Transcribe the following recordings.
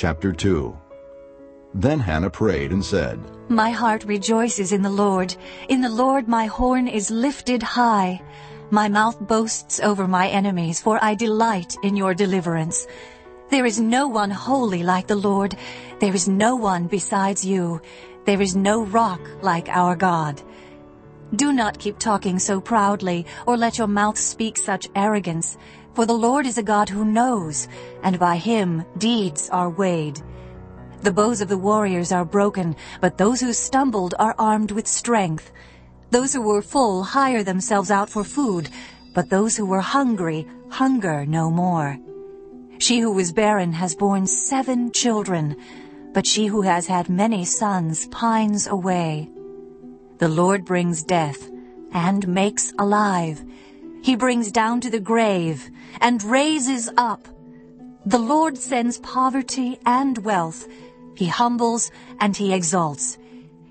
Chapter 2 Then Hannah prayed and said, My heart rejoices in the Lord. In the Lord my horn is lifted high. My mouth boasts over my enemies, for I delight in your deliverance. There is no one holy like the Lord. There is no one besides you. There is no rock like our God. Do not keep talking so proudly, or let your mouth speak such arrogance. For the Lord is a God who knows, and by him deeds are weighed. The bows of the warriors are broken, but those who stumbled are armed with strength. Those who were full hire themselves out for food, but those who were hungry hunger no more. She who was barren has borne seven children, but she who has had many sons pines away. The Lord brings death and makes alive. He brings down to the grave and raises up. The Lord sends poverty and wealth. He humbles and he exalts.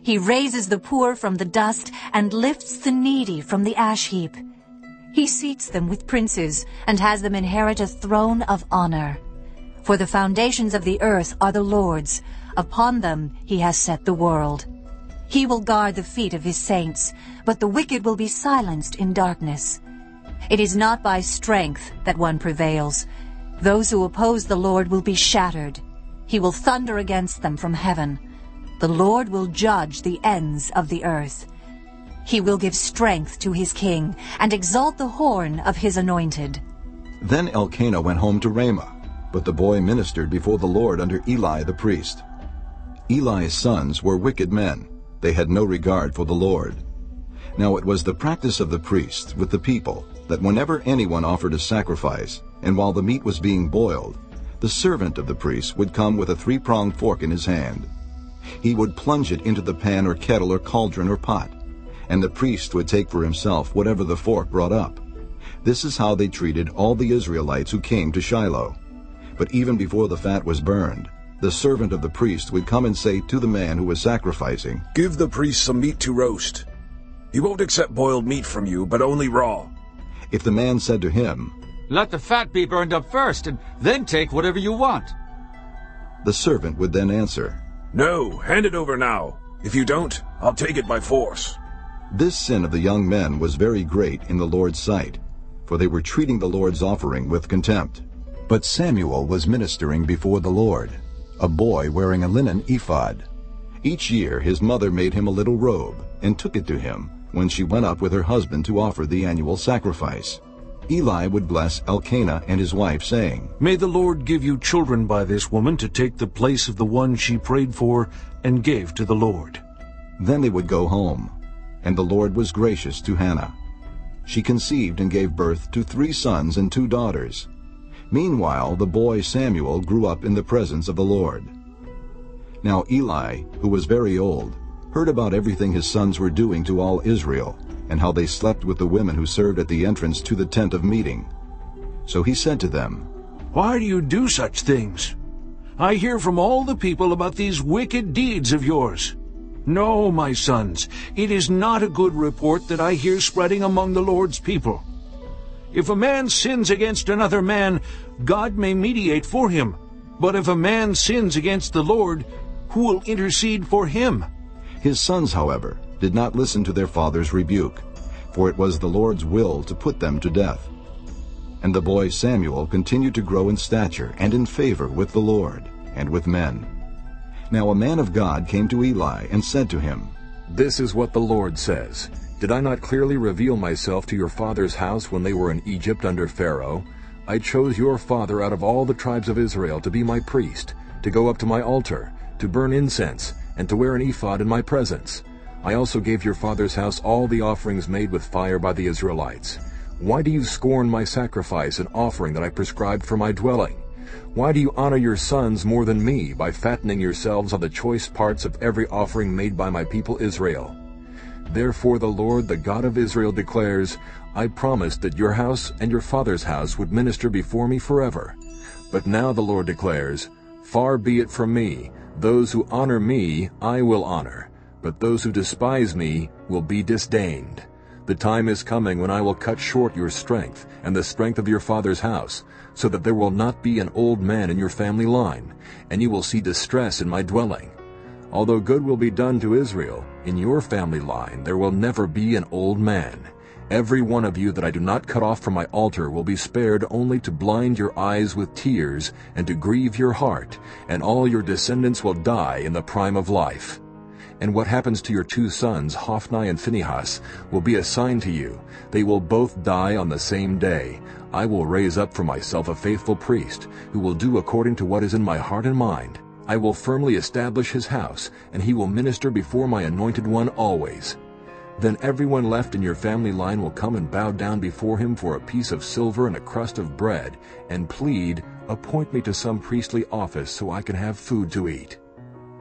He raises the poor from the dust and lifts the needy from the ash heap. He seats them with princes and has them inherit a throne of honor. For the foundations of the earth are the Lord's. Upon them he has set the world. He will guard the feet of his saints, but the wicked will be silenced in darkness. It is not by strength that one prevails. Those who oppose the Lord will be shattered. He will thunder against them from heaven. The Lord will judge the ends of the earth. He will give strength to his king and exalt the horn of his anointed. Then Elkanah went home to Ramah, but the boy ministered before the Lord under Eli the priest. Eli's sons were wicked men. They had no regard for the Lord. Now it was the practice of the priests with the people that whenever anyone offered a sacrifice, and while the meat was being boiled, the servant of the priest would come with a three-pronged fork in his hand. He would plunge it into the pan or kettle or cauldron or pot, and the priest would take for himself whatever the fork brought up. This is how they treated all the Israelites who came to Shiloh. But even before the fat was burned, the servant of the priest would come and say to the man who was sacrificing, Give the priest some meat to roast. He won't accept boiled meat from you, but only raw. If the man said to him, Let the fat be burned up first, and then take whatever you want. The servant would then answer, No, hand it over now. If you don't, I'll take it by force. This sin of the young men was very great in the Lord's sight, for they were treating the Lord's offering with contempt. But Samuel was ministering before the Lord, a boy wearing a linen ephod. Each year his mother made him a little robe and took it to him when she went up with her husband to offer the annual sacrifice. Eli would bless Elkanah and his wife, saying, May the Lord give you children by this woman to take the place of the one she prayed for and gave to the Lord. Then they would go home, and the Lord was gracious to Hannah. She conceived and gave birth to three sons and two daughters. Meanwhile the boy Samuel grew up in the presence of the Lord. Now Eli, who was very old, heard about everything his sons were doing to all Israel, and how they slept with the women who served at the entrance to the tent of meeting. So he said to them, Why do you do such things? I hear from all the people about these wicked deeds of yours. No, my sons, it is not a good report that I hear spreading among the Lord's people. If a man sins against another man, God may mediate for him. But if a man sins against the Lord, who will intercede for him? His sons, however, did not listen to their father's rebuke, for it was the Lord's will to put them to death. And the boy Samuel continued to grow in stature and in favor with the Lord and with men. Now a man of God came to Eli and said to him, This is what the Lord says. Did I not clearly reveal myself to your father's house when they were in Egypt under Pharaoh? I chose your father out of all the tribes of Israel to be my priest, to go up to my altar, to burn incense, and to wear an ephod in my presence. I also gave your father's house all the offerings made with fire by the Israelites. Why do you scorn my sacrifice and offering that I prescribed for my dwelling? Why do you honor your sons more than me by fattening yourselves on the choice parts of every offering made by my people Israel? Therefore the Lord, the God of Israel, declares, I promised that your house and your father's house would minister before me forever. But now the Lord declares, Far be it from me, those who honor me I will honor, but those who despise me will be disdained. The time is coming when I will cut short your strength and the strength of your father's house, so that there will not be an old man in your family line, and you will see distress in my dwelling. Although good will be done to Israel, in your family line there will never be an old man. Every one of you that I do not cut off from my altar will be spared only to blind your eyes with tears and to grieve your heart, and all your descendants will die in the prime of life. And what happens to your two sons, Hophni and Phinehas, will be a sign to you. They will both die on the same day. I will raise up for myself a faithful priest, who will do according to what is in my heart and mind. I will firmly establish his house, and he will minister before my anointed one always. Then everyone left in your family line will come and bow down before him for a piece of silver and a crust of bread, and plead, Appoint me to some priestly office so I can have food to eat.